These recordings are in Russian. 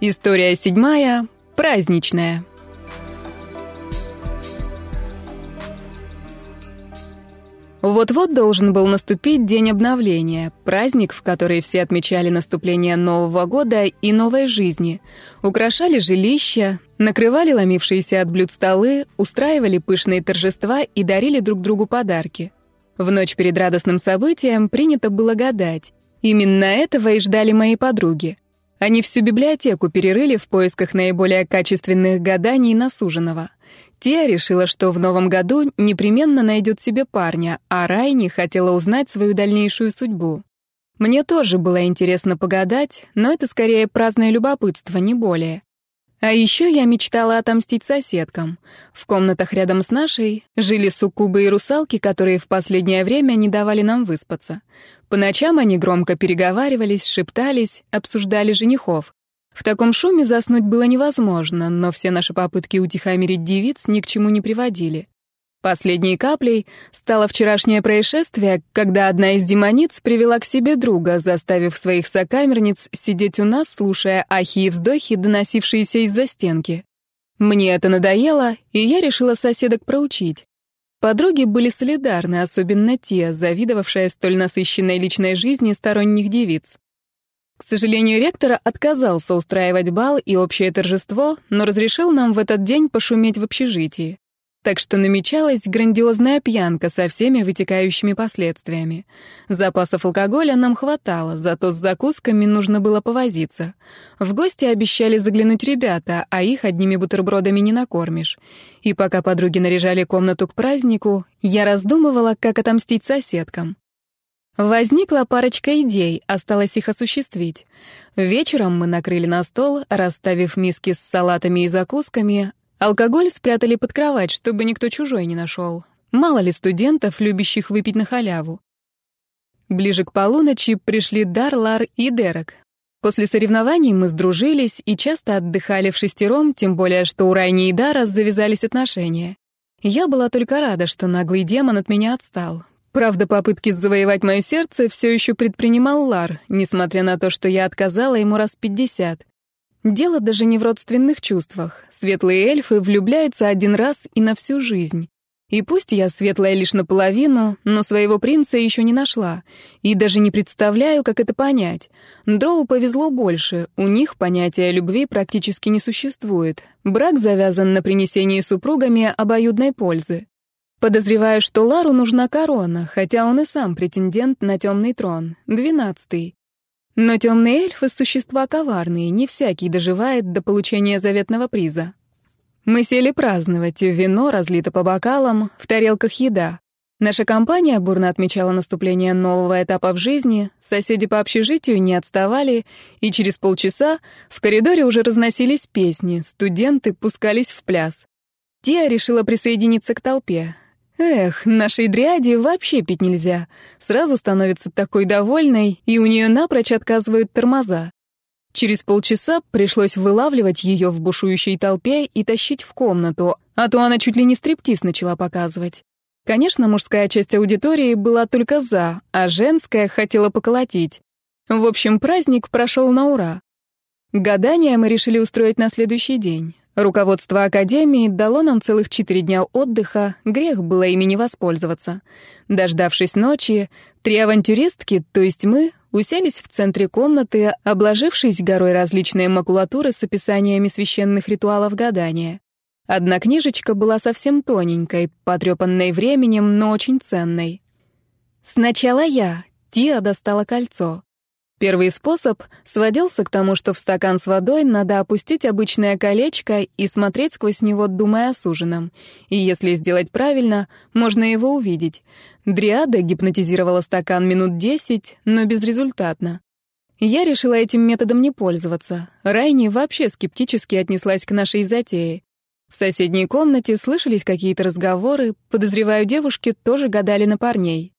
История седьмая. Праздничная. Вот-вот должен был наступить день обновления, праздник, в который все отмечали наступление Нового года и новой жизни, украшали жилища, накрывали ломившиеся от блюд столы, устраивали пышные торжества и дарили друг другу подарки. В ночь перед радостным событием принято было гадать. Именно этого и ждали мои подруги. Они всю библиотеку перерыли в поисках наиболее качественных гаданий на суженого. Тия решила, что в новом году непременно найдет себе парня, а Райни хотела узнать свою дальнейшую судьбу. Мне тоже было интересно погадать, но это скорее праздное любопытство, не более. А еще я мечтала отомстить соседкам. В комнатах рядом с нашей жили суккубы и русалки, которые в последнее время не давали нам выспаться. По ночам они громко переговаривались, шептались, обсуждали женихов. В таком шуме заснуть было невозможно, но все наши попытки утихомирить девиц ни к чему не приводили. Последней каплей стало вчерашнее происшествие, когда одна из демониц привела к себе друга, заставив своих сокамерниц сидеть у нас, слушая ахи и вздохи, доносившиеся из-за стенки. Мне это надоело, и я решила соседок проучить. Подруги были солидарны, особенно те, завидовавшая столь насыщенной личной жизни сторонних девиц. К сожалению, ректор отказался устраивать бал и общее торжество, но разрешил нам в этот день пошуметь в общежитии. Так что намечалась грандиозная пьянка со всеми вытекающими последствиями. Запасов алкоголя нам хватало, зато с закусками нужно было повозиться. В гости обещали заглянуть ребята, а их одними бутербродами не накормишь. И пока подруги наряжали комнату к празднику, я раздумывала, как отомстить соседкам. Возникла парочка идей, осталось их осуществить. Вечером мы накрыли на стол, расставив миски с салатами и закусками, Алкоголь спрятали под кровать, чтобы никто чужой не нашел. Мало ли студентов, любящих выпить на халяву. Ближе к полуночи пришли Дар, Лар и Дерек. После соревнований мы сдружились и часто отдыхали в шестером, тем более, что у Райни и Дара завязались отношения. Я была только рада, что наглый демон от меня отстал. Правда, попытки завоевать мое сердце все еще предпринимал Лар, несмотря на то, что я отказала ему раз пятьдесят. Дело даже не в родственных чувствах. Светлые эльфы влюбляются один раз и на всю жизнь. И пусть я светлая лишь наполовину, но своего принца еще не нашла. И даже не представляю, как это понять. Дроу повезло больше, у них понятия любви практически не существует. Брак завязан на принесении супругами обоюдной пользы. Подозреваю, что Лару нужна корона, хотя он и сам претендент на темный трон, двенадцатый. Но темные эльфы — существа коварные, не всякий доживает до получения заветного приза. Мы сели праздновать, вино разлито по бокалам, в тарелках еда. Наша компания бурно отмечала наступление нового этапа в жизни, соседи по общежитию не отставали, и через полчаса в коридоре уже разносились песни, студенты пускались в пляс. Тия решила присоединиться к толпе. Эх, нашей дряде вообще пить нельзя. Сразу становится такой довольной, и у нее напрочь отказывают тормоза. Через полчаса пришлось вылавливать ее в бушующей толпе и тащить в комнату, а то она чуть ли не стриптиз начала показывать. Конечно, мужская часть аудитории была только за, а женская хотела поколотить. В общем, праздник прошел на ура. Гадание мы решили устроить на следующий день. Руководство Академии дало нам целых четыре дня отдыха, грех было ими не воспользоваться. Дождавшись ночи, три авантюристки, то есть мы, уселись в центре комнаты, обложившись горой различной макулатуры с описаниями священных ритуалов гадания. Одна книжечка была совсем тоненькой, потрепанной временем, но очень ценной. Сначала я, Тия достала кольцо. Первый способ сводился к тому, что в стакан с водой надо опустить обычное колечко и смотреть сквозь него, думая о суженом. И если сделать правильно, можно его увидеть. Дриада гипнотизировала стакан минут десять, но безрезультатно. Я решила этим методом не пользоваться. Райни вообще скептически отнеслась к нашей затее. В соседней комнате слышались какие-то разговоры, подозреваю, девушки тоже гадали на парней.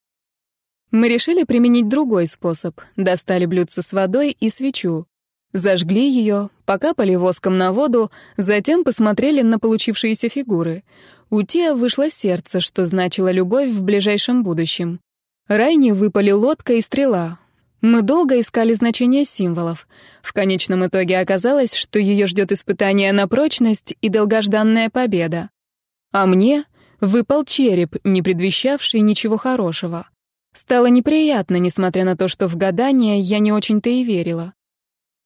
Мы решили применить другой способ. Достали блюдце с водой и свечу. Зажгли ее, покапали воском на воду, затем посмотрели на получившиеся фигуры. У Тия вышло сердце, что значило любовь в ближайшем будущем. Райне выпали лодка и стрела. Мы долго искали значение символов. В конечном итоге оказалось, что ее ждет испытание на прочность и долгожданная победа. А мне выпал череп, не предвещавший ничего хорошего. Стало неприятно, несмотря на то, что в гадание я не очень-то и верила.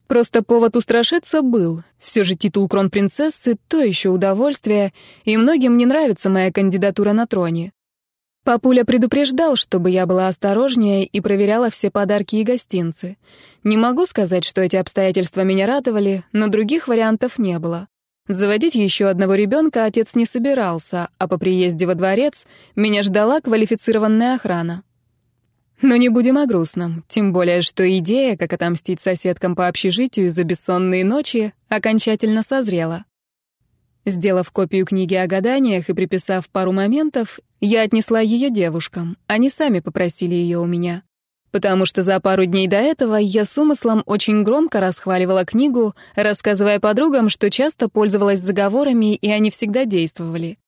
Просто повод устрашиться был. Все же титул кронпринцессы — то еще удовольствие, и многим не нравится моя кандидатура на троне. Папуля предупреждал, чтобы я была осторожнее и проверяла все подарки и гостинцы. Не могу сказать, что эти обстоятельства меня радовали, но других вариантов не было. Заводить еще одного ребенка отец не собирался, а по приезде во дворец меня ждала квалифицированная охрана. Но не будем о грустном, тем более, что идея, как отомстить соседкам по общежитию за бессонные ночи, окончательно созрела. Сделав копию книги о гаданиях и приписав пару моментов, я отнесла ее девушкам, они сами попросили ее у меня. Потому что за пару дней до этого я с умыслом очень громко расхваливала книгу, рассказывая подругам, что часто пользовалась заговорами, и они всегда действовали.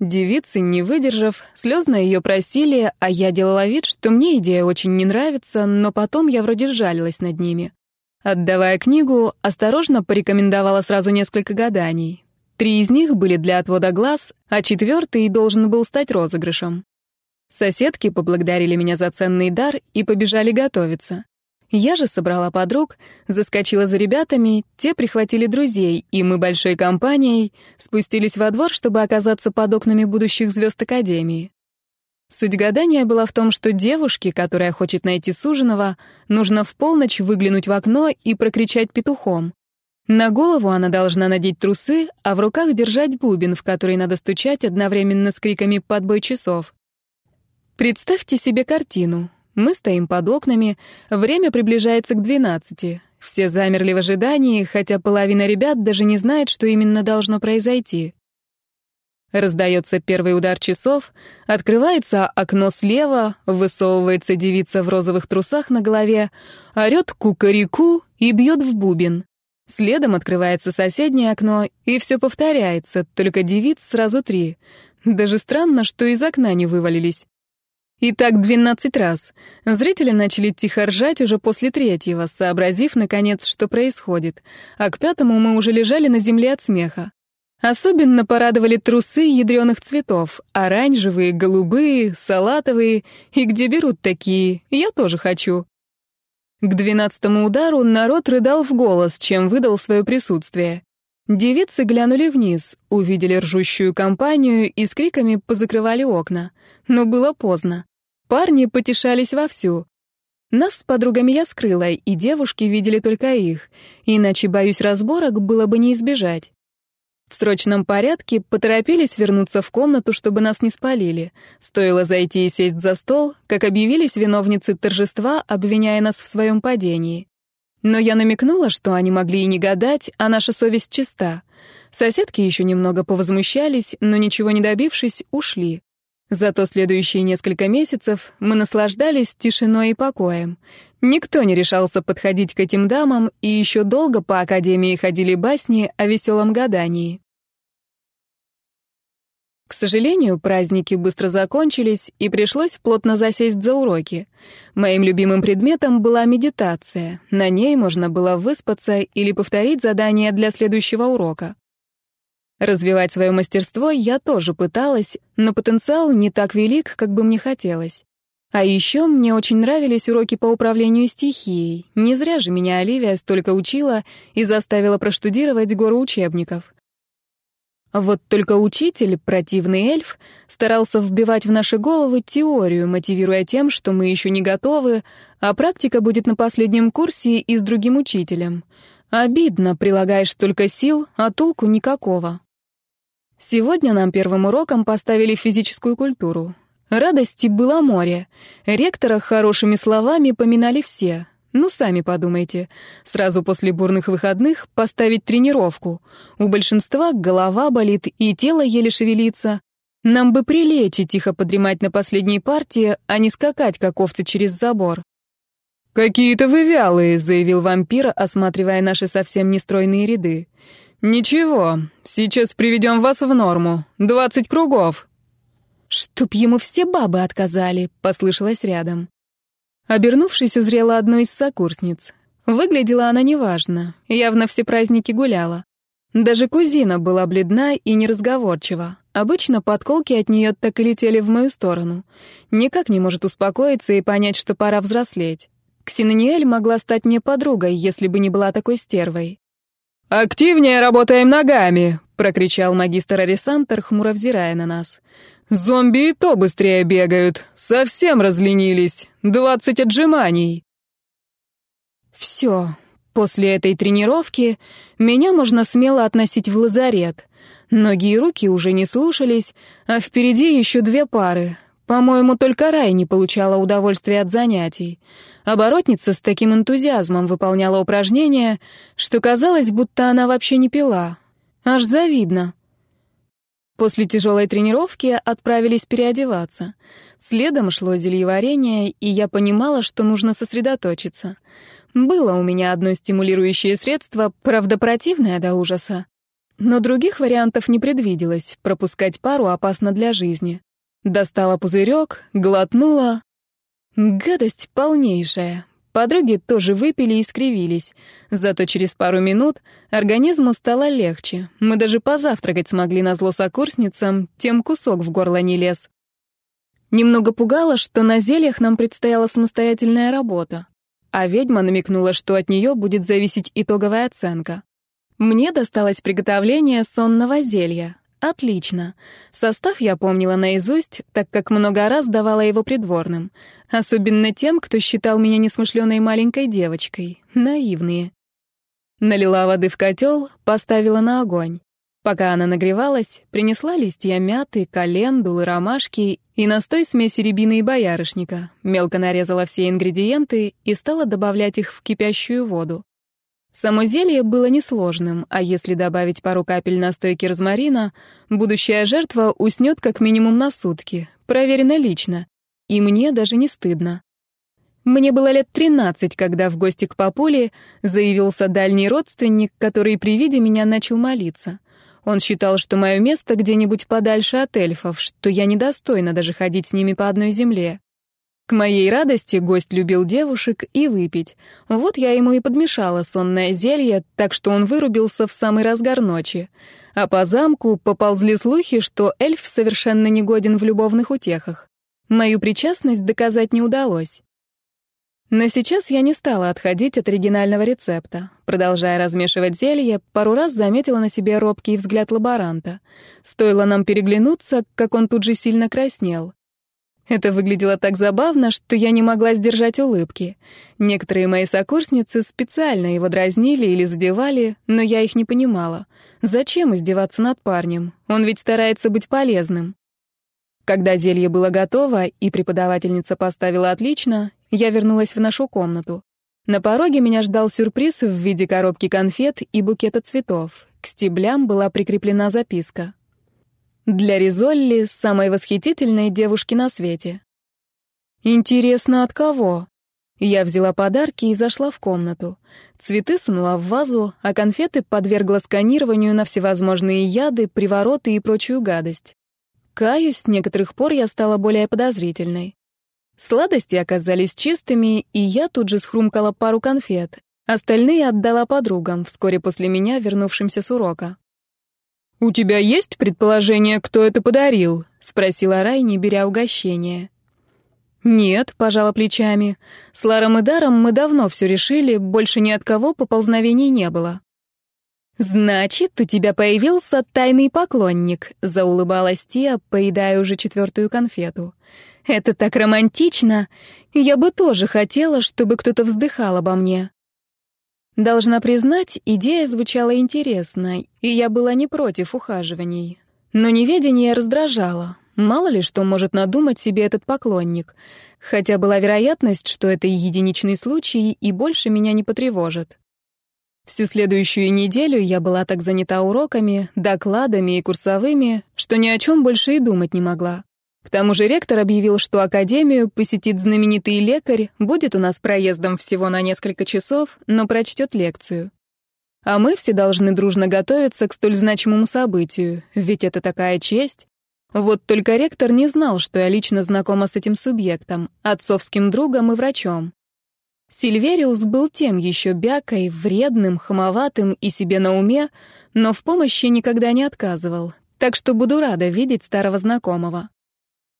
Девицы, не выдержав, слезно ее просили, а я делала вид, что мне идея очень не нравится, но потом я вроде жалилась над ними. Отдавая книгу, осторожно порекомендовала сразу несколько гаданий. Три из них были для отвода глаз, а четвертый должен был стать розыгрышем. Соседки поблагодарили меня за ценный дар и побежали готовиться. Я же собрала подруг, заскочила за ребятами, те прихватили друзей, и мы большой компанией спустились во двор, чтобы оказаться под окнами будущих звезд Академии. Суть гадания была в том, что девушке, которая хочет найти суженого, нужно в полночь выглянуть в окно и прокричать петухом. На голову она должна надеть трусы, а в руках держать бубен, в который надо стучать одновременно с криками «подбой часов». Представьте себе картину. Мы стоим под окнами, время приближается к двенадцати. Все замерли в ожидании, хотя половина ребят даже не знает, что именно должно произойти. Раздается первый удар часов, открывается окно слева, высовывается девица в розовых трусах на голове, орёт кукареку и бьет в бубен. Следом открывается соседнее окно, и все повторяется, только девиц сразу три. Даже странно, что из окна не вывалились. И так двенадцать раз. Зрители начали тихо ржать уже после третьего, сообразив, наконец, что происходит. А к пятому мы уже лежали на земле от смеха. Особенно порадовали трусы ядреных цветов. Оранжевые, голубые, салатовые. И где берут такие? Я тоже хочу. К двенадцатому удару народ рыдал в голос, чем выдал свое присутствие. Девицы глянули вниз, увидели ржущую компанию и с криками позакрывали окна. Но было поздно. Парни потешались вовсю. Нас с подругами я скрыла, и девушки видели только их, иначе, боюсь, разборок было бы не избежать. В срочном порядке поторопились вернуться в комнату, чтобы нас не спалили. Стоило зайти и сесть за стол, как объявились виновницы торжества, обвиняя нас в своем падении. Но я намекнула, что они могли и не гадать, а наша совесть чиста. Соседки еще немного повозмущались, но ничего не добившись, ушли. Зато следующие несколько месяцев мы наслаждались тишиной и покоем. Никто не решался подходить к этим дамам, и еще долго по академии ходили басни о веселом гадании. К сожалению, праздники быстро закончились, и пришлось плотно засесть за уроки. Моим любимым предметом была медитация. На ней можно было выспаться или повторить задание для следующего урока. Развивать свое мастерство я тоже пыталась, но потенциал не так велик, как бы мне хотелось. А еще мне очень нравились уроки по управлению стихией. Не зря же меня Оливия столько учила и заставила проштудировать гору учебников. Вот только учитель, противный эльф, старался вбивать в наши головы теорию, мотивируя тем, что мы еще не готовы, а практика будет на последнем курсе и с другим учителем. Обидно, прилагаешь столько сил, а толку никакого. Сегодня нам первым уроком поставили физическую культуру. Радости было море. Ректора хорошими словами поминали все. Ну, сами подумайте. Сразу после бурных выходных поставить тренировку. У большинства голова болит и тело еле шевелится. Нам бы прилечь и тихо подремать на последней партии, а не скакать, как овцы, через забор. «Какие-то вы вялые», — заявил вампир, осматривая наши совсем нестройные ряды. «Ничего, сейчас приведем вас в норму. Двадцать кругов». «Чтоб ему все бабы отказали», — послышалось рядом. Обернувшись, узрела одну из сокурсниц. Выглядела она неважно, явно все праздники гуляла. Даже кузина была бледна и неразговорчива. Обычно подколки от нее так и летели в мою сторону. Никак не может успокоиться и понять, что пора взрослеть. Ксенониэль могла стать мне подругой, если бы не была такой стервой. «Активнее работаем ногами!» — прокричал магистр Арисантер, хмуро взирая на нас. «Зомби и то быстрее бегают. Совсем разленились. Двадцать отжиманий». Все. После этой тренировки меня можно смело относить в лазарет. Ноги и руки уже не слушались, а впереди еще две пары. По-моему, только Рай не получала удовольствия от занятий. Оборотница с таким энтузиазмом выполняла упражнения, что казалось, будто она вообще не пила. Аж завидно. После тяжелой тренировки отправились переодеваться. Следом шло зельеварение, и я понимала, что нужно сосредоточиться — было у меня одно стимулирующее средство, правда противное до ужаса. Но других вариантов не предвиделось, пропускать пару опасно для жизни. Достала пузырек, глотнула. Гадость полнейшая. Подруги тоже выпили и скривились. Зато через пару минут организму стало легче. Мы даже позавтракать смогли на зло сокурсницам, тем кусок в горло не лез. Немного пугало, что на зельях нам предстояла самостоятельная работа а ведьма намекнула, что от нее будет зависеть итоговая оценка. Мне досталось приготовление сонного зелья. Отлично. Состав я помнила наизусть, так как много раз давала его придворным. Особенно тем, кто считал меня несмышленой маленькой девочкой. Наивные. Налила воды в котел, поставила на огонь. Пока она нагревалась, принесла листья мяты, календулы, ромашки и настой смеси рябины и боярышника, мелко нарезала все ингредиенты и стала добавлять их в кипящую воду. Само зелье было несложным, а если добавить пару капель настойки розмарина, будущая жертва уснет как минимум на сутки, проверено лично. И мне даже не стыдно. Мне было лет тринадцать, когда в гости к папуле заявился дальний родственник, который при виде меня начал молиться. Он считал, что мое место где-нибудь подальше от эльфов, что я недостойна даже ходить с ними по одной земле. К моей радости гость любил девушек и выпить. Вот я ему и подмешала сонное зелье, так что он вырубился в самый разгар ночи. А по замку поползли слухи, что эльф совершенно негоден в любовных утехах. Мою причастность доказать не удалось. Но сейчас я не стала отходить от оригинального рецепта. Продолжая размешивать зелье, пару раз заметила на себе робкий взгляд лаборанта. Стоило нам переглянуться, как он тут же сильно краснел. Это выглядело так забавно, что я не могла сдержать улыбки. Некоторые мои сокурсницы специально его дразнили или задевали, но я их не понимала. Зачем издеваться над парнем? Он ведь старается быть полезным. Когда зелье было готово и преподавательница поставила отлично, я вернулась в нашу комнату. На пороге меня ждал сюрприз в виде коробки конфет и букета цветов. К стеблям была прикреплена записка. «Для Ризолли, самой восхитительной девушки на свете». «Интересно, от кого?» Я взяла подарки и зашла в комнату. Цветы сунула в вазу, а конфеты подвергла сканированию на всевозможные яды, привороты и прочую гадость. Каюсь, с некоторых пор я стала более подозрительной. Сладости оказались чистыми, и я тут же схрумкала пару конфет. Остальные отдала подругам, вскоре после меня, вернувшимся с урока. «У тебя есть предположение, кто это подарил?» — спросила Райни, беря угощение. «Нет», — пожала плечами. «С Ларом и Даром мы давно все решили, больше ни от кого поползновений не было». «Значит, у тебя появился тайный поклонник», — заулыбалась Тия, поедая уже четвертую конфету. Это так романтично. Я бы тоже хотела, чтобы кто-то вздыхал обо мне. Должна признать, идея звучала интересно, и я была не против ухаживаний. Но неведение раздражало. Мало ли что может надумать себе этот поклонник. Хотя была вероятность, что это единичный случай и больше меня не потревожит. Всю следующую неделю я была так занята уроками, докладами и курсовыми, что ни о чем больше и думать не могла. К тому же ректор объявил, что академию посетит знаменитый лекарь, будет у нас проездом всего на несколько часов, но прочтет лекцию. А мы все должны дружно готовиться к столь значимому событию, ведь это такая честь. Вот только ректор не знал, что я лично знакома с этим субъектом, отцовским другом и врачом. Сильвериус был тем еще бякой, вредным, хамоватым и себе на уме, но в помощи никогда не отказывал, так что буду рада видеть старого знакомого.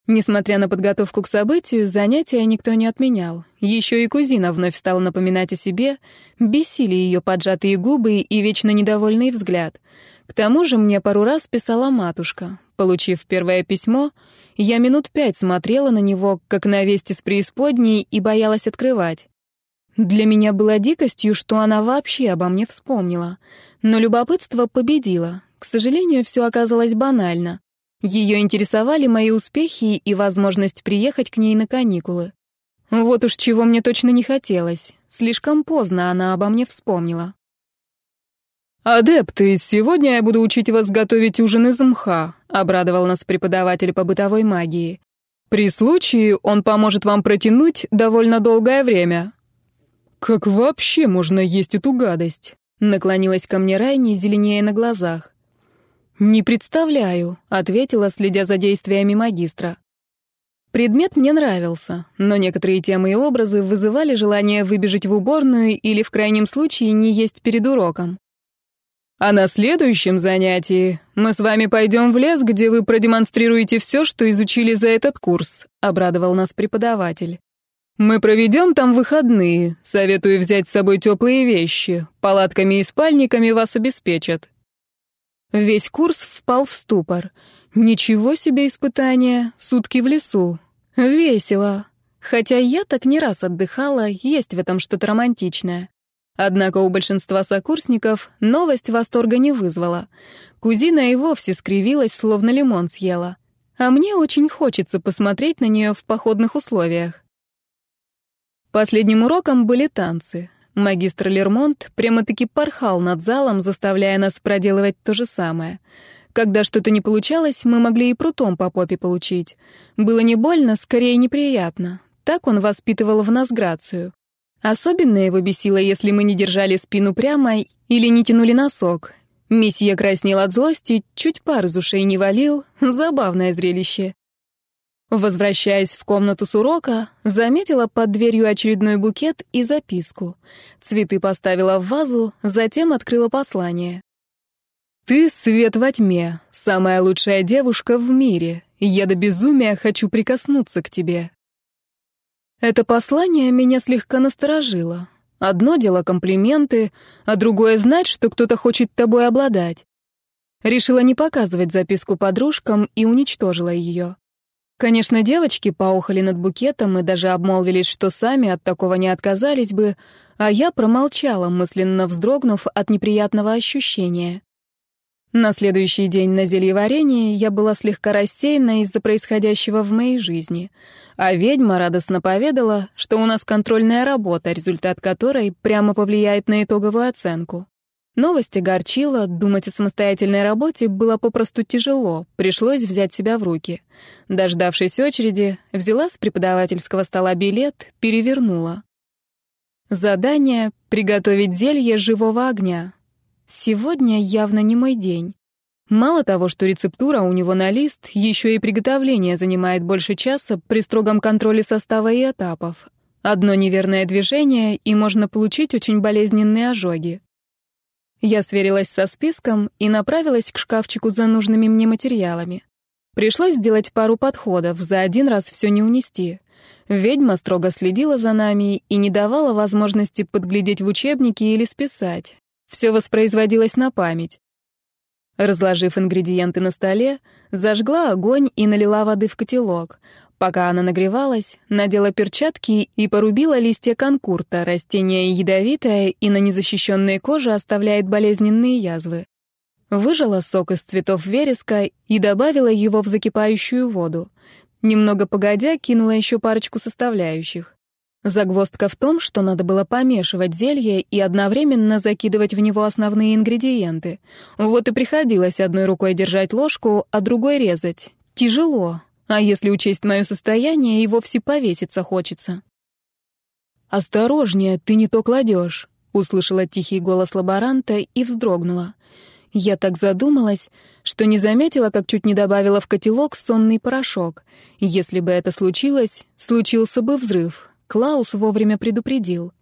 Несмотря на подготовку к событию, занятия никто не отменял. Еще и кузина вновь стала напоминать о себе, бесили ее поджатые губы и вечно недовольный взгляд. К тому же мне пару раз писала матушка. Получив первое письмо, я минут пять смотрела на него, как на вести с преисподней, и боялась открывать. Для меня было дикостью, что она вообще обо мне вспомнила. Но любопытство победило. К сожалению, все оказалось банально. Ее интересовали мои успехи и возможность приехать к ней на каникулы. Вот уж чего мне точно не хотелось. Слишком поздно она обо мне вспомнила. «Адепты, сегодня я буду учить вас готовить ужин из мха», — обрадовал нас преподаватель по бытовой магии. «При случае он поможет вам протянуть довольно долгое время». «Как вообще можно есть эту гадость?» — наклонилась ко мне Райни, зеленее на глазах. «Не представляю», — ответила, следя за действиями магистра. Предмет мне нравился, но некоторые темы и образы вызывали желание выбежать в уборную или, в крайнем случае, не есть перед уроком. «А на следующем занятии мы с вами пойдем в лес, где вы продемонстрируете все, что изучили за этот курс», — обрадовал нас преподаватель. «Мы проведем там выходные. Советую взять с собой теплые вещи. Палатками и спальниками вас обеспечат». Весь курс впал в ступор. Ничего себе испытание, сутки в лесу. Весело. Хотя я так не раз отдыхала, есть в этом что-то романтичное. Однако у большинства сокурсников новость восторга не вызвала. Кузина и вовсе скривилась, словно лимон съела. А мне очень хочется посмотреть на нее в походных условиях. Последним уроком были танцы. Магистр Лермонт прямо-таки порхал над залом, заставляя нас проделывать то же самое. Когда что-то не получалось, мы могли и прутом по попе получить. Было не больно, скорее неприятно. Так он воспитывал в нас грацию. Особенно его бесило, если мы не держали спину прямо или не тянули носок. Месье краснел от злости, чуть пар из ушей не валил. Забавное зрелище. Возвращаясь в комнату с урока, заметила под дверью очередной букет и записку. Цветы поставила в вазу, затем открыла послание. «Ты — свет во тьме, самая лучшая девушка в мире. Я до безумия хочу прикоснуться к тебе». Это послание меня слегка насторожило. Одно дело комплименты, а другое — знать, что кто-то хочет тобой обладать. Решила не показывать записку подружкам и уничтожила ее. Конечно, девочки поохали над букетом и даже обмолвились, что сами от такого не отказались бы, а я промолчала, мысленно вздрогнув от неприятного ощущения. На следующий день на зельеварении я была слегка рассеяна из-за происходящего в моей жизни, а ведьма радостно поведала, что у нас контрольная работа, результат которой прямо повлияет на итоговую оценку. Новость огорчила, думать о самостоятельной работе было попросту тяжело, пришлось взять себя в руки. Дождавшись очереди, взяла с преподавательского стола билет, перевернула. Задание — приготовить зелье живого огня. Сегодня явно не мой день. Мало того, что рецептура у него на лист, еще и приготовление занимает больше часа при строгом контроле состава и этапов. Одно неверное движение, и можно получить очень болезненные ожоги. Я сверилась со списком и направилась к шкафчику за нужными мне материалами. Пришлось сделать пару подходов, за один раз все не унести. Ведьма строго следила за нами и не давала возможности подглядеть в учебнике или списать. Все воспроизводилось на память. Разложив ингредиенты на столе, зажгла огонь и налила воды в котелок, Пока она нагревалась, надела перчатки и порубила листья конкурта, растение ядовитое и на незащищенной коже оставляет болезненные язвы. Выжала сок из цветов вереска и добавила его в закипающую воду. Немного погодя, кинула еще парочку составляющих. Загвоздка в том, что надо было помешивать зелье и одновременно закидывать в него основные ингредиенты. Вот и приходилось одной рукой держать ложку, а другой резать. Тяжело, а если учесть мое состояние, и вовсе повеситься хочется. «Осторожнее, ты не то кладешь», — услышала тихий голос лаборанта и вздрогнула. Я так задумалась, что не заметила, как чуть не добавила в котелок сонный порошок. Если бы это случилось, случился бы взрыв. Клаус вовремя предупредил.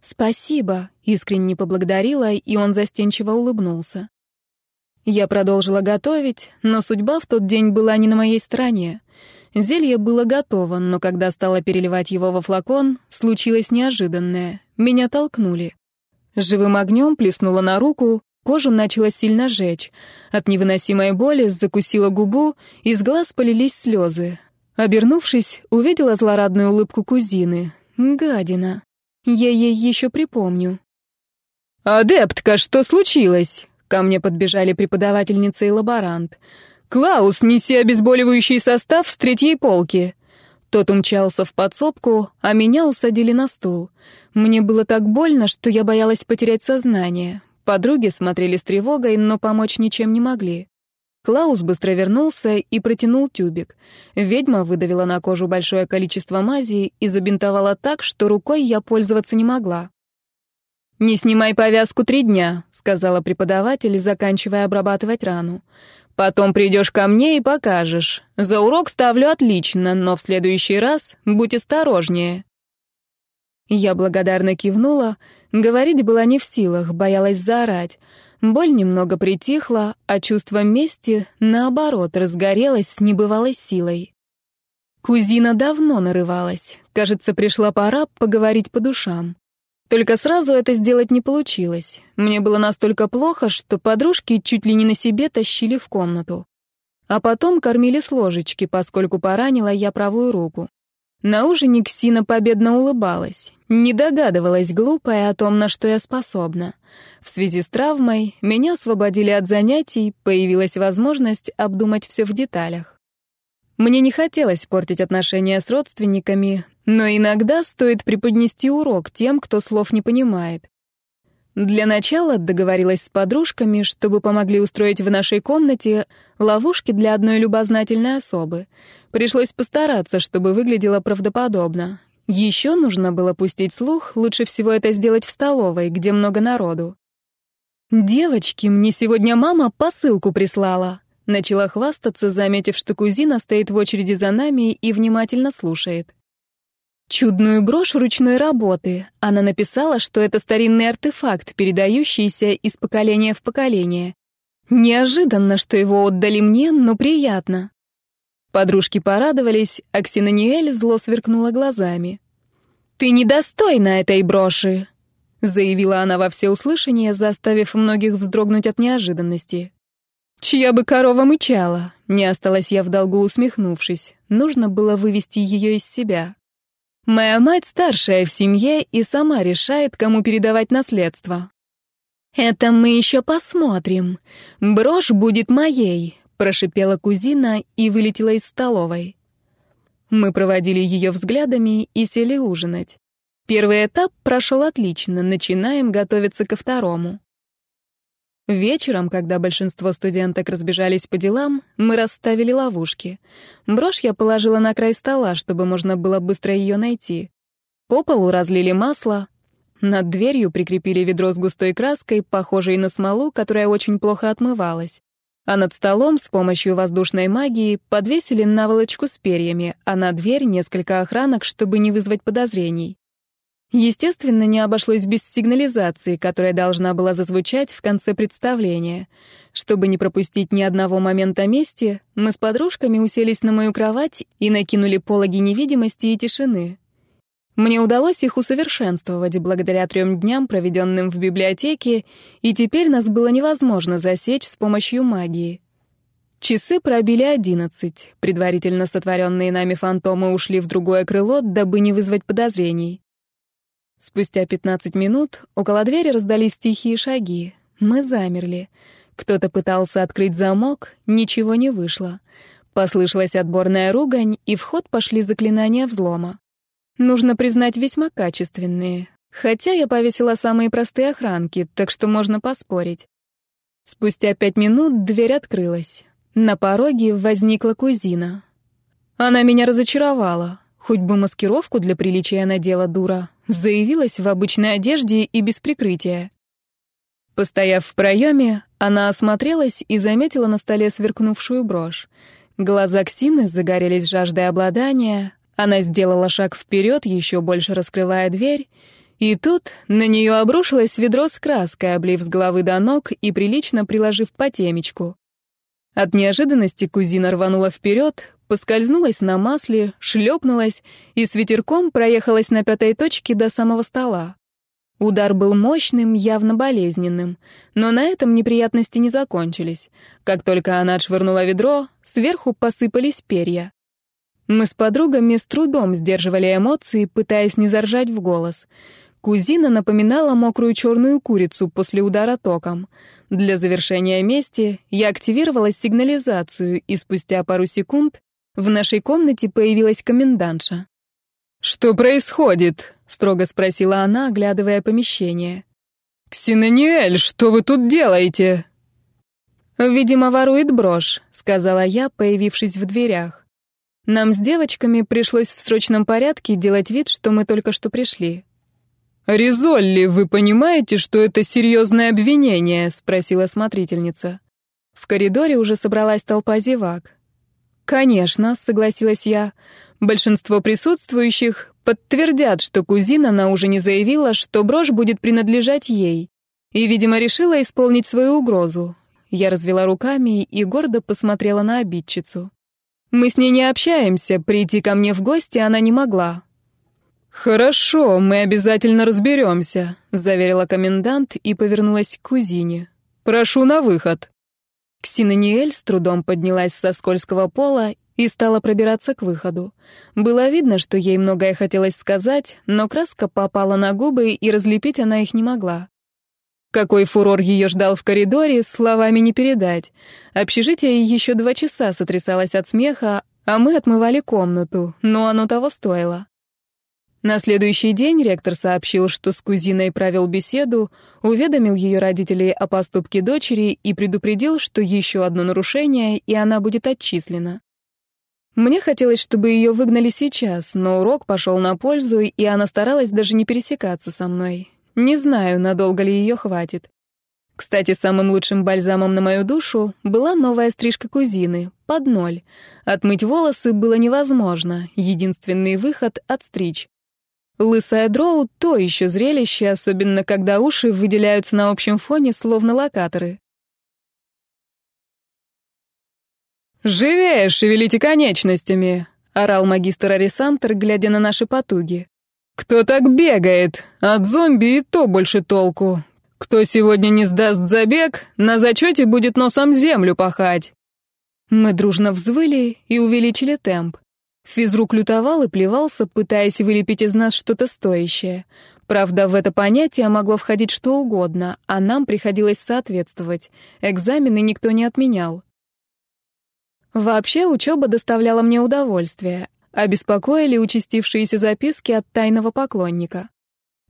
«Спасибо», — искренне поблагодарила, и он застенчиво улыбнулся. Я продолжила готовить, но судьба в тот день была не на моей стороне. Зелье было готово, но когда стала переливать его во флакон, случилось неожиданное. Меня толкнули. Живым огнем плеснула на руку, Кожу начала сильно жечь. От невыносимой боли закусила губу, из глаз полились слезы. Обернувшись, увидела злорадную улыбку кузины. Гадина. Я ей еще припомню. «Адептка, что случилось?» Ко мне подбежали преподавательница и лаборант. «Клаус, неси обезболивающий состав с третьей полки!» Тот умчался в подсобку, а меня усадили на стул. Мне было так больно, что я боялась потерять сознание. Подруги смотрели с тревогой, но помочь ничем не могли. Клаус быстро вернулся и протянул тюбик. Ведьма выдавила на кожу большое количество мази и забинтовала так, что рукой я пользоваться не могла. «Не снимай повязку три дня», — сказала преподаватель, заканчивая обрабатывать рану. «Потом придешь ко мне и покажешь. За урок ставлю отлично, но в следующий раз будь осторожнее». Я благодарно кивнула, говорить была не в силах, боялась заорать. Боль немного притихла, а чувство мести, наоборот, разгорелось с небывалой силой. Кузина давно нарывалась. Кажется, пришла пора поговорить по душам. Только сразу это сделать не получилось. Мне было настолько плохо, что подружки чуть ли не на себе тащили в комнату. А потом кормили с ложечки, поскольку поранила я правую руку. На ужине Ксина победно улыбалась. Не догадывалась глупая о том, на что я способна. В связи с травмой меня освободили от занятий, появилась возможность обдумать все в деталях. Мне не хотелось портить отношения с родственниками, но иногда стоит преподнести урок тем, кто слов не понимает. Для начала договорилась с подружками, чтобы помогли устроить в нашей комнате ловушки для одной любознательной особы. Пришлось постараться, чтобы выглядело правдоподобно. Еще нужно было пустить слух, лучше всего это сделать в столовой, где много народу. «Девочки, мне сегодня мама посылку прислала», — начала хвастаться, заметив, что кузина стоит в очереди за нами и внимательно слушает. Чудную брошь ручной работы. Она написала, что это старинный артефакт, передающийся из поколения в поколение. Неожиданно, что его отдали мне, но приятно. Подружки порадовались, а Ксенониэль зло сверкнула глазами. «Ты недостойна этой броши!» заявила она во всеуслышание, заставив многих вздрогнуть от неожиданности. «Чья бы корова мычала?» Не осталась я в долгу, усмехнувшись. Нужно было вывести ее из себя. Моя мать старшая в семье и сама решает, кому передавать наследство. Это мы еще посмотрим. Брошь будет моей, прошипела кузина и вылетела из столовой. Мы проводили ее взглядами и сели ужинать. Первый этап прошел отлично, начинаем готовиться ко второму. Вечером, когда большинство студенток разбежались по делам, мы расставили ловушки. Брошь я положила на край стола, чтобы можно было быстро ее найти. По полу разлили масло. Над дверью прикрепили ведро с густой краской, похожей на смолу, которая очень плохо отмывалась. А над столом с помощью воздушной магии подвесили наволочку с перьями, а на дверь несколько охранок, чтобы не вызвать подозрений. Естественно, не обошлось без сигнализации, которая должна была зазвучать в конце представления. Чтобы не пропустить ни одного момента мести, мы с подружками уселись на мою кровать и накинули пологи невидимости и тишины. Мне удалось их усовершенствовать благодаря трем дням, проведенным в библиотеке, и теперь нас было невозможно засечь с помощью магии. Часы пробили одиннадцать. Предварительно сотворенные нами фантомы ушли в другое крыло, дабы не вызвать подозрений. Спустя 15 минут около двери раздались тихие шаги. Мы замерли. Кто-то пытался открыть замок, ничего не вышло. Послышалась отборная ругань, и в ход пошли заклинания взлома. Нужно признать, весьма качественные. Хотя я повесила самые простые охранки, так что можно поспорить. Спустя пять минут дверь открылась. На пороге возникла кузина. Она меня разочаровала. Хоть бы маскировку для приличия надела дура, заявилась в обычной одежде и без прикрытия. Постояв в проеме, она осмотрелась и заметила на столе сверкнувшую брошь. Глаза Ксины загорелись жаждой обладания, она сделала шаг вперед, еще больше раскрывая дверь, и тут на нее обрушилось ведро с краской, облив с головы до ног и прилично приложив по темечку. От неожиданности кузина рванула вперед, поскользнулась на масле, шлепнулась и с ветерком проехалась на пятой точке до самого стола. Удар был мощным, явно болезненным, но на этом неприятности не закончились. Как только она отшвырнула ведро, сверху посыпались перья. Мы с подругами с трудом сдерживали эмоции, пытаясь не заржать в голос — Кузина напоминала мокрую черную курицу после удара током. Для завершения мести я активировала сигнализацию, и спустя пару секунд в нашей комнате появилась комендантша. «Что происходит?» — строго спросила она, оглядывая помещение. «Ксинаниэль, что вы тут делаете?» «Видимо, ворует брошь», — сказала я, появившись в дверях. Нам с девочками пришлось в срочном порядке делать вид, что мы только что пришли. «Ризолли, вы понимаете, что это серьезное обвинение?» — спросила смотрительница. В коридоре уже собралась толпа зевак. «Конечно», — согласилась я. «Большинство присутствующих подтвердят, что кузина на ужине заявила, что брошь будет принадлежать ей. И, видимо, решила исполнить свою угрозу». Я развела руками и гордо посмотрела на обидчицу. «Мы с ней не общаемся, прийти ко мне в гости она не могла. «Хорошо, мы обязательно разберемся», — заверила комендант и повернулась к кузине. «Прошу на выход». Ксинаниэль с трудом поднялась со скользкого пола и стала пробираться к выходу. Было видно, что ей многое хотелось сказать, но краска попала на губы, и разлепить она их не могла. Какой фурор ее ждал в коридоре, словами не передать. Общежитие еще два часа сотрясалось от смеха, а мы отмывали комнату, но оно того стоило. На следующий день ректор сообщил, что с кузиной провел беседу, уведомил ее родителей о поступке дочери и предупредил, что еще одно нарушение, и она будет отчислена. Мне хотелось, чтобы ее выгнали сейчас, но урок пошел на пользу, и она старалась даже не пересекаться со мной. Не знаю, надолго ли ее хватит. Кстати, самым лучшим бальзамом на мою душу была новая стрижка кузины, под ноль. Отмыть волосы было невозможно, единственный выход — отстричь. Лысая дроу — то еще зрелище, особенно когда уши выделяются на общем фоне, словно локаторы. «Живее, шевелите конечностями!» — орал магистр Арисантер, глядя на наши потуги. «Кто так бегает? От зомби и то больше толку. Кто сегодня не сдаст забег, на зачете будет носом землю пахать». Мы дружно взвыли и увеличили темп. Физрук лютовал и плевался, пытаясь вылепить из нас что-то стоящее. Правда, в это понятие могло входить что угодно, а нам приходилось соответствовать. Экзамены никто не отменял. Вообще, учеба доставляла мне удовольствие, обеспокоили участившиеся записки от тайного поклонника.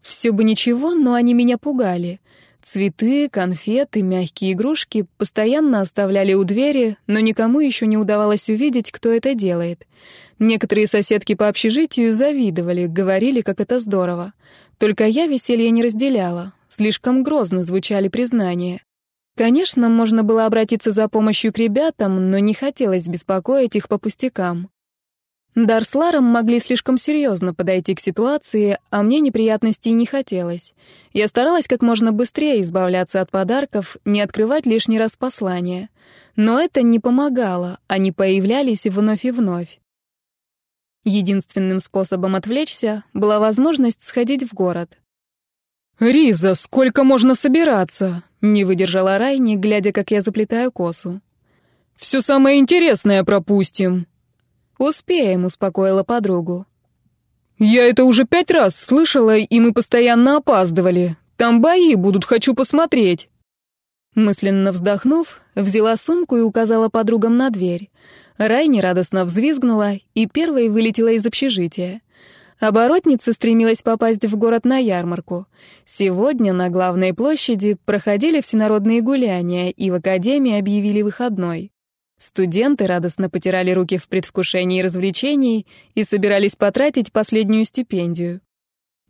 Все бы ничего, но они меня пугали. Цветы, конфеты, мягкие игрушки постоянно оставляли у двери, но никому еще не удавалось увидеть, кто это делает. Некоторые соседки по общежитию завидовали, говорили, как это здорово. Только я веселье не разделяла. Слишком грозно звучали признания. Конечно, можно было обратиться за помощью к ребятам, но не хотелось беспокоить их по пустякам. Дар с Ларом могли слишком серьезно подойти к ситуации, а мне неприятностей не хотелось. Я старалась как можно быстрее избавляться от подарков, не открывать лишний раз послания. Но это не помогало, они появлялись вновь и вновь. Единственным способом отвлечься была возможность сходить в город. «Риза, сколько можно собираться?» — не выдержала Райни, глядя, как я заплетаю косу. «Все самое интересное пропустим». «Успеем», — успокоила подругу. «Я это уже пять раз слышала, и мы постоянно опаздывали. Там бои будут, хочу посмотреть». Мысленно вздохнув, взяла сумку и указала подругам на дверь. Райни радостно взвизгнула и первой вылетела из общежития. Оборотница стремилась попасть в город на ярмарку. Сегодня на главной площади проходили всенародные гуляния, и в академии объявили выходной. Студенты радостно потирали руки в предвкушении развлечений и собирались потратить последнюю стипендию.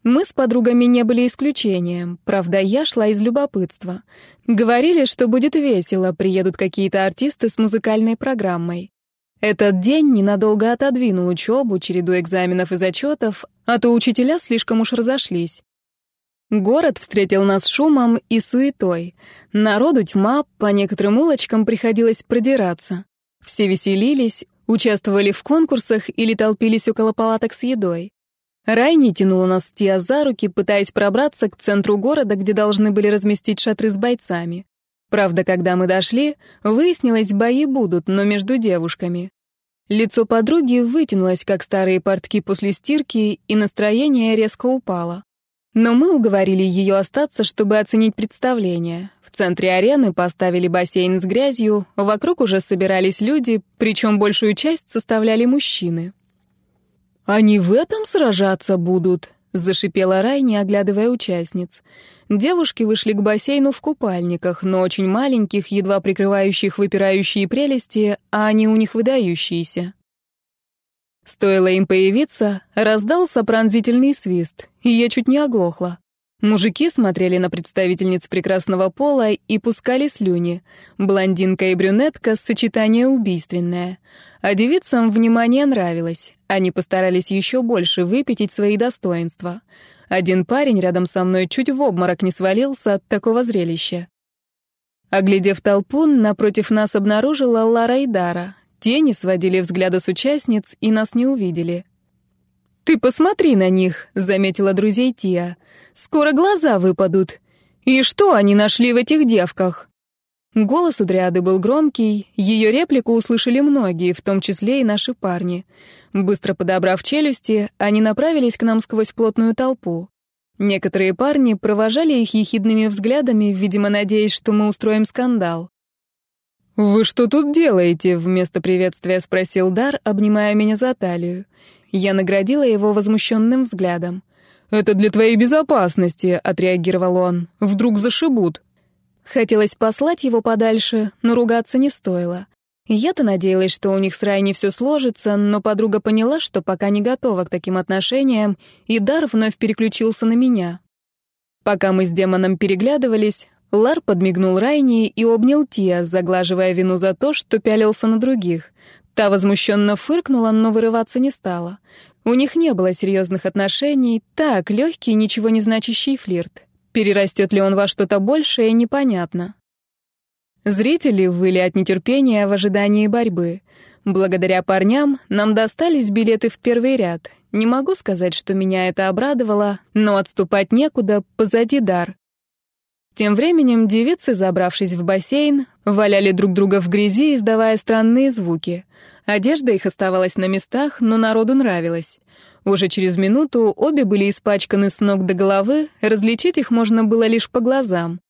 Мы с подругами не были исключением, правда, я шла из любопытства. Говорили, что будет весело, приедут какие-то артисты с музыкальной программой. Этот день ненадолго отодвинул учебу, череду экзаменов и зачетов, а то учителя слишком уж разошлись. Город встретил нас шумом и суетой. Народу тьма, по некоторым улочкам приходилось продираться. Все веселились, участвовали в конкурсах или толпились около палаток с едой. Райни тянула нас с Тиа за руки, пытаясь пробраться к центру города, где должны были разместить шатры с бойцами. Правда, когда мы дошли, выяснилось, бои будут, но между девушками. Лицо подруги вытянулось, как старые портки после стирки, и настроение резко упало. Но мы уговорили ее остаться, чтобы оценить представление. В центре арены поставили бассейн с грязью, вокруг уже собирались люди, причем большую часть составляли мужчины. «Они в этом сражаться будут?» — зашипела Райни, оглядывая участниц. Девушки вышли к бассейну в купальниках, но очень маленьких, едва прикрывающих выпирающие прелести, а они у них выдающиеся. Стоило им появиться, раздался пронзительный свист, и я чуть не оглохла. Мужики смотрели на представительниц прекрасного пола и пускали слюни. Блондинка и брюнетка — сочетание убийственное. А девицам внимание нравилось. Они постарались еще больше выпятить свои достоинства. Один парень рядом со мной чуть в обморок не свалился от такого зрелища. Оглядев толпу, напротив нас обнаружила Лара и Тени сводили взгляды с участниц и нас не увидели. «Ты посмотри на них», — заметила друзей Тия. «Скоро глаза выпадут. И что они нашли в этих девках?» Голос у Дриады был громкий, ее реплику услышали многие, в том числе и наши парни. Быстро подобрав челюсти, они направились к нам сквозь плотную толпу. Некоторые парни провожали их ехидными взглядами, видимо, надеясь, что мы устроим скандал. «Вы что тут делаете?» — вместо приветствия спросил Дар, обнимая меня за талию. Я наградила его возмущенным взглядом. «Это для твоей безопасности», — отреагировал он. «Вдруг зашибут». Хотелось послать его подальше, но ругаться не стоило. Я-то надеялась, что у них с Райни все сложится, но подруга поняла, что пока не готова к таким отношениям, и Дар вновь переключился на меня. Пока мы с демоном переглядывались, Лар подмигнул Райни и обнял Тия, заглаживая вину за то, что пялился на других. Та возмущенно фыркнула, но вырываться не стала. У них не было серьезных отношений, так, легкий, ничего не значащий флирт. Перерастет ли он во что-то большее, непонятно. Зрители выли от нетерпения в ожидании борьбы. Благодаря парням нам достались билеты в первый ряд. Не могу сказать, что меня это обрадовало, но отступать некуда, позади дар. Тем временем девицы, забравшись в бассейн, валяли друг друга в грязи, издавая странные звуки. Одежда их оставалась на местах, но народу нравилось. Уже через минуту обе были испачканы с ног до головы, различить их можно было лишь по глазам.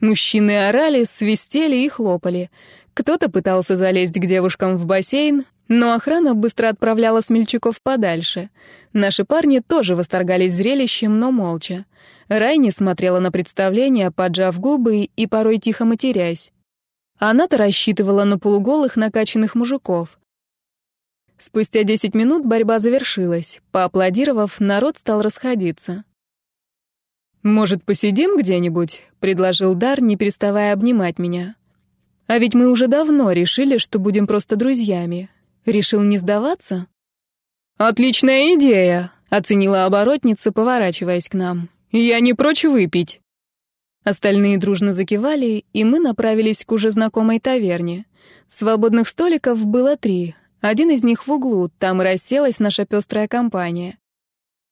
Мужчины орали, свистели и хлопали. Кто-то пытался залезть к девушкам в бассейн, но охрана быстро отправляла смельчаков подальше. Наши парни тоже восторгались зрелищем, но молча. Райни смотрела на представление, поджав губы и порой тихо матерясь. Она-то рассчитывала на полуголых накачанных мужиков. Спустя десять минут борьба завершилась. Поаплодировав, народ стал расходиться. «Может, посидим где-нибудь?» — предложил Дар, не переставая обнимать меня. «А ведь мы уже давно решили, что будем просто друзьями. Решил не сдаваться?» «Отличная идея!» — оценила оборотница, поворачиваясь к нам. «Я не прочь выпить». Остальные дружно закивали, и мы направились к уже знакомой таверне. Свободных столиков было три. Один из них в углу, там и расселась наша пестрая компания.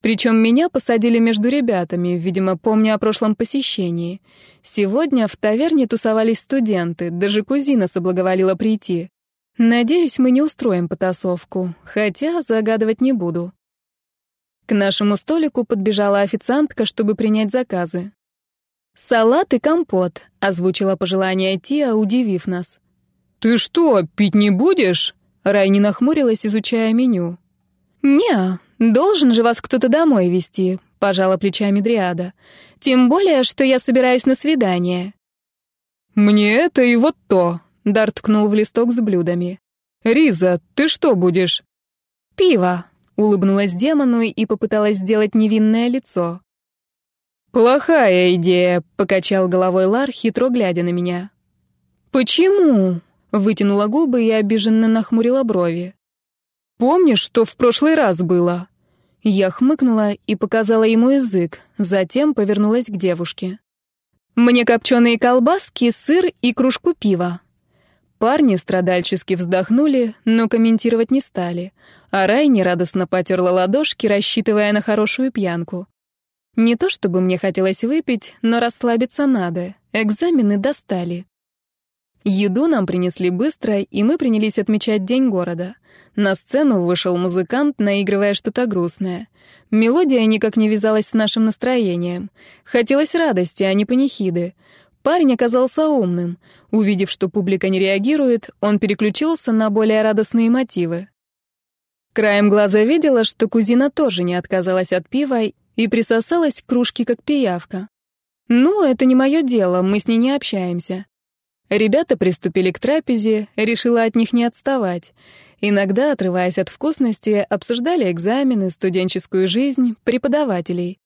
Причем меня посадили между ребятами, видимо, помня о прошлом посещении. Сегодня в таверне тусовались студенты, даже кузина соблаговолила прийти. Надеюсь, мы не устроим потасовку, хотя загадывать не буду. К нашему столику подбежала официантка, чтобы принять заказы. «Салат и компот», — озвучила пожелание Тиа, удивив нас. «Ты что, пить не будешь?» Райни нахмурилась, изучая меню. «Не, должен же вас кто-то домой вести», — пожала плечами Дриада. «Тем более, что я собираюсь на свидание». «Мне это и вот то», — Дар ткнул в листок с блюдами. «Риза, ты что будешь?» «Пиво», улыбнулась демону и попыталась сделать невинное лицо. «Плохая идея», — покачал головой Лар, хитро глядя на меня. «Почему?» — вытянула губы и обиженно нахмурила брови. «Помнишь, что в прошлый раз было?» Я хмыкнула и показала ему язык, затем повернулась к девушке. «Мне копченые колбаски, сыр и кружку пива». Парни страдальчески вздохнули, но комментировать не стали, а Райни радостно потерла ладошки, рассчитывая на хорошую пьянку. Не то чтобы мне хотелось выпить, но расслабиться надо. Экзамены достали. Еду нам принесли быстро, и мы принялись отмечать День города. На сцену вышел музыкант, наигрывая что-то грустное. Мелодия никак не вязалась с нашим настроением. Хотелось радости, а не панихиды. Парень оказался умным. Увидев, что публика не реагирует, он переключился на более радостные мотивы. Краем глаза видела, что кузина тоже не отказалась от пива и присосалась к кружке, как пиявка. «Ну, это не мое дело, мы с ней не общаемся». Ребята приступили к трапезе, решила от них не отставать. Иногда, отрываясь от вкусности, обсуждали экзамены, студенческую жизнь, преподавателей.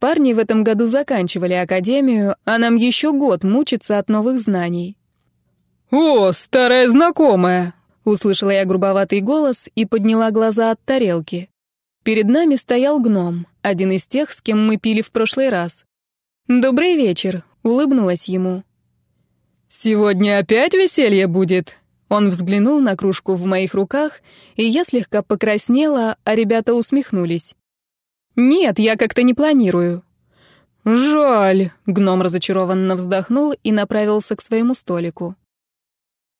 Парни в этом году заканчивали академию, а нам еще год мучиться от новых знаний. «О, старая знакомая!» — услышала я грубоватый голос и подняла глаза от тарелки. Перед нами стоял гном, один из тех, с кем мы пили в прошлый раз. «Добрый вечер», — улыбнулась ему. «Сегодня опять веселье будет?» Он взглянул на кружку в моих руках, и я слегка покраснела, а ребята усмехнулись. «Нет, я как-то не планирую». «Жаль», — гном разочарованно вздохнул и направился к своему столику.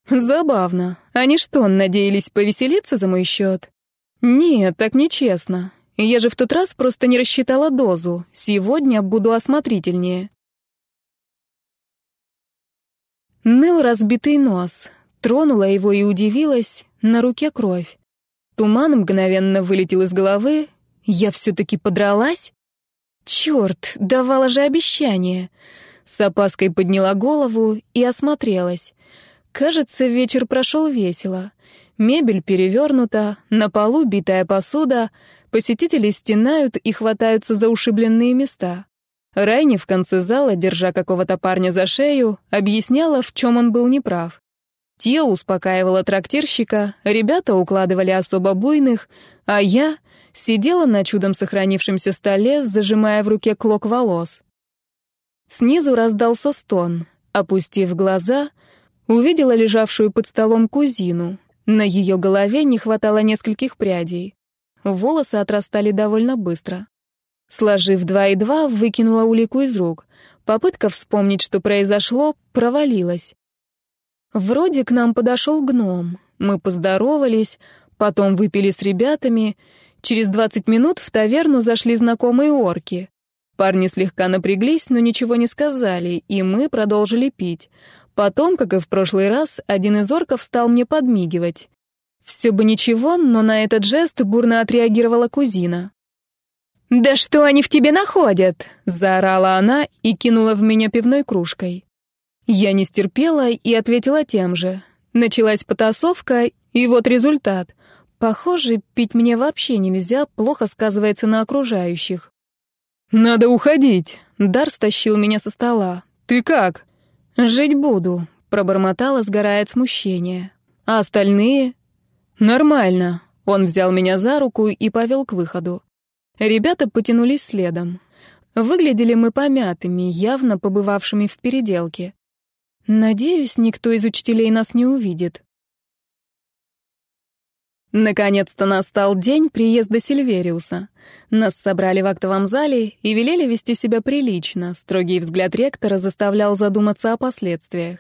«Забавно. Они что, надеялись повеселиться за мой счет?» «Нет, так нечестно. Я же в тот раз просто не рассчитала дозу. Сегодня буду осмотрительнее». Ныл разбитый нос. Тронула его и удивилась. На руке кровь. Туман мгновенно вылетел из головы. Я все-таки подралась? Черт, давала же обещание. С опаской подняла голову и осмотрелась. Кажется, вечер прошел весело. Мебель перевернута, на полу битая посуда, посетители стенают и хватаются за ушибленные места. Райни в конце зала, держа какого-то парня за шею, объясняла, в чем он был неправ. Тия успокаивала трактирщика, ребята укладывали особо буйных, а я сидела на чудом сохранившемся столе, зажимая в руке клок волос. Снизу раздался стон. Опустив глаза, увидела лежавшую под столом кузину. На ее голове не хватало нескольких прядей. Волосы отрастали довольно быстро. Сложив два и два, выкинула улику из рук. Попытка вспомнить, что произошло, провалилась. Вроде к нам подошел гном. Мы поздоровались, потом выпили с ребятами. Через двадцать минут в таверну зашли знакомые орки. Парни слегка напряглись, но ничего не сказали, и мы продолжили пить. Потом, как и в прошлый раз, один из орков стал мне подмигивать. Все бы ничего, но на этот жест бурно отреагировала кузина. «Да что они в тебе находят?» — заорала она и кинула в меня пивной кружкой. Я не стерпела и ответила тем же. Началась потасовка, и вот результат. Похоже, пить мне вообще нельзя, плохо сказывается на окружающих. «Надо уходить!» — Дар стащил меня со стола. «Ты как?» «Жить буду», — пробормотала, сгорая от смущения. «А остальные?» «Нормально». Он взял меня за руку и повел к выходу. Ребята потянулись следом. Выглядели мы помятыми, явно побывавшими в переделке. Надеюсь, никто из учителей нас не увидит. Наконец-то настал день приезда Сильвериуса. Нас собрали в актовом зале и велели вести себя прилично. Строгий взгляд ректора заставлял задуматься о последствиях.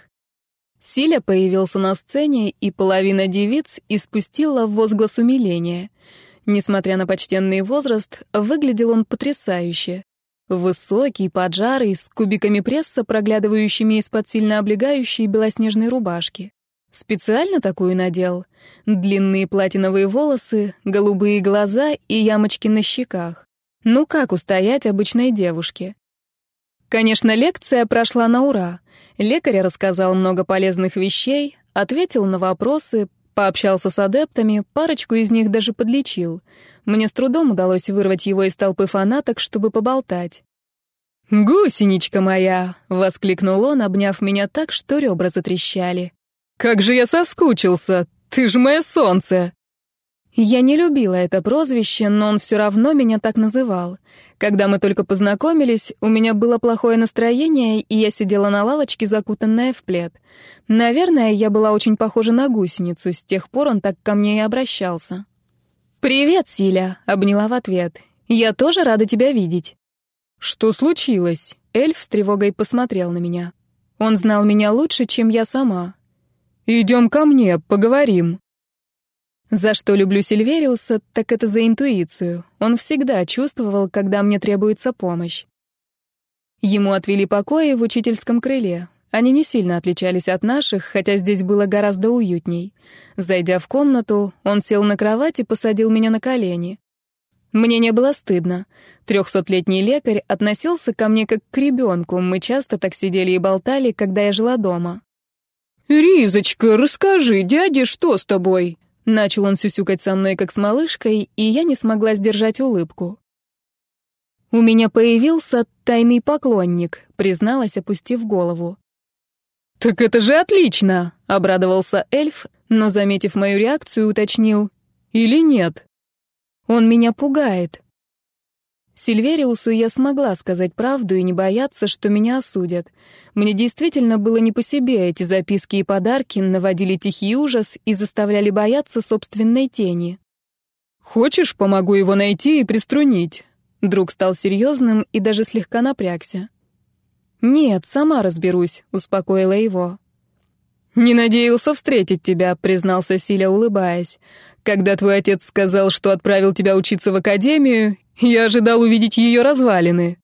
Силя появился на сцене, и половина девиц испустила возглас умиления. Несмотря на почтенный возраст, выглядел он потрясающе. Высокий, поджарый, с кубиками пресса, проглядывающими из-под сильно облегающей белоснежной рубашки. Специально такую надел. Длинные платиновые волосы, голубые глаза и ямочки на щеках. Ну как устоять обычной девушке? Конечно, лекция прошла на ура. Лекарь рассказал много полезных вещей, ответил на вопросы, пообщался с адептами, парочку из них даже подлечил. Мне с трудом удалось вырвать его из толпы фанаток, чтобы поболтать. «Гусеничка моя!» — воскликнул он, обняв меня так, что ребра затрещали. «Как же я соскучился! Ты ж мое солнце!» Я не любила это прозвище, но он все равно меня так называл. Когда мы только познакомились, у меня было плохое настроение, и я сидела на лавочке, закутанная в плед. Наверное, я была очень похожа на гусеницу, с тех пор он так ко мне и обращался. «Привет, Силя», — обняла в ответ. «Я тоже рада тебя видеть». «Что случилось?» Эльф с тревогой посмотрел на меня. Он знал меня лучше, чем я сама. «Идем ко мне, поговорим». За что люблю Сильвериуса, так это за интуицию. Он всегда чувствовал, когда мне требуется помощь. Ему отвели покои в учительском крыле. Они не сильно отличались от наших, хотя здесь было гораздо уютней. Зайдя в комнату, он сел на кровать и посадил меня на колени. Мне не было стыдно. Трехсотлетний лекарь относился ко мне как к ребенку. Мы часто так сидели и болтали, когда я жила дома. «Ризочка, расскажи, дяде, что с тобой?» Начал он сюсюкать со мной, как с малышкой, и я не смогла сдержать улыбку. «У меня появился тайный поклонник», — призналась, опустив голову. «Так это же отлично!» — обрадовался эльф, но, заметив мою реакцию, уточнил. «Или нет?» «Он меня пугает». Сильвериусу я смогла сказать правду и не бояться, что меня осудят. Мне действительно было не по себе, эти записки и подарки наводили тихий ужас и заставляли бояться собственной тени. «Хочешь, помогу его найти и приструнить?» Друг стал серьезным и даже слегка напрягся. «Нет, сама разберусь», — успокоила его. «Не надеялся встретить тебя», — признался Силя, улыбаясь. «Когда твой отец сказал, что отправил тебя учиться в академию, я ожидал увидеть ее развалины».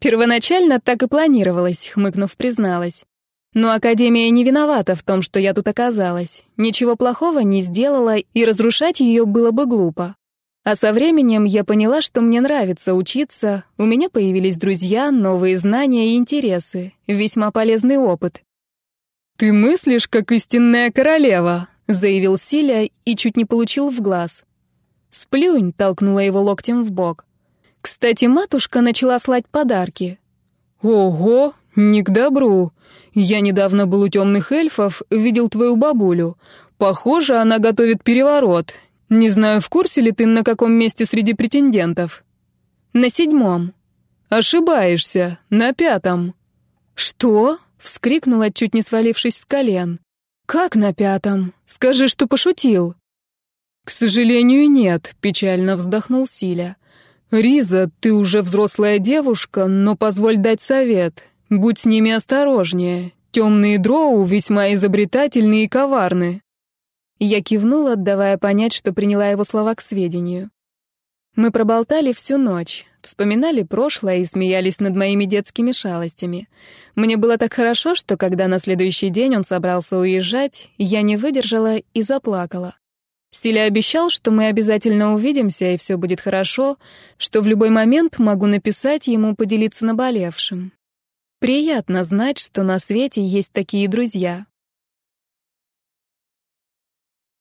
«Первоначально так и планировалось», — хмыкнув, призналась. «Но Академия не виновата в том, что я тут оказалась. Ничего плохого не сделала, и разрушать ее было бы глупо. А со временем я поняла, что мне нравится учиться, у меня появились друзья, новые знания и интересы, весьма полезный опыт». «Ты мыслишь, как истинная королева», — заявил Силя и чуть не получил в глаз. «Сплюнь», — толкнула его локтем в бок. «Кстати, матушка начала слать подарки». «Ого, не к добру. Я недавно был у темных эльфов, видел твою бабулю. Похоже, она готовит переворот. Не знаю, в курсе ли ты, на каком месте среди претендентов?» «На седьмом». «Ошибаешься, на пятом». «Что?» — вскрикнула, чуть не свалившись с колен. «Как на пятом? Скажи, что пошутил». «К сожалению, нет», — печально вздохнул Силя. «Риза, ты уже взрослая девушка, но позволь дать совет. Будь с ними осторожнее. Темные дроу весьма изобретательны и коварны». Я кивнула, давая понять, что приняла его слова к сведению. Мы проболтали всю ночь, вспоминали прошлое и смеялись над моими детскими шалостями. Мне было так хорошо, что когда на следующий день он собрался уезжать, я не выдержала и заплакала. Силя обещал, что мы обязательно увидимся, и все будет хорошо, что в любой момент могу написать ему поделиться наболевшим. Приятно знать, что на свете есть такие друзья.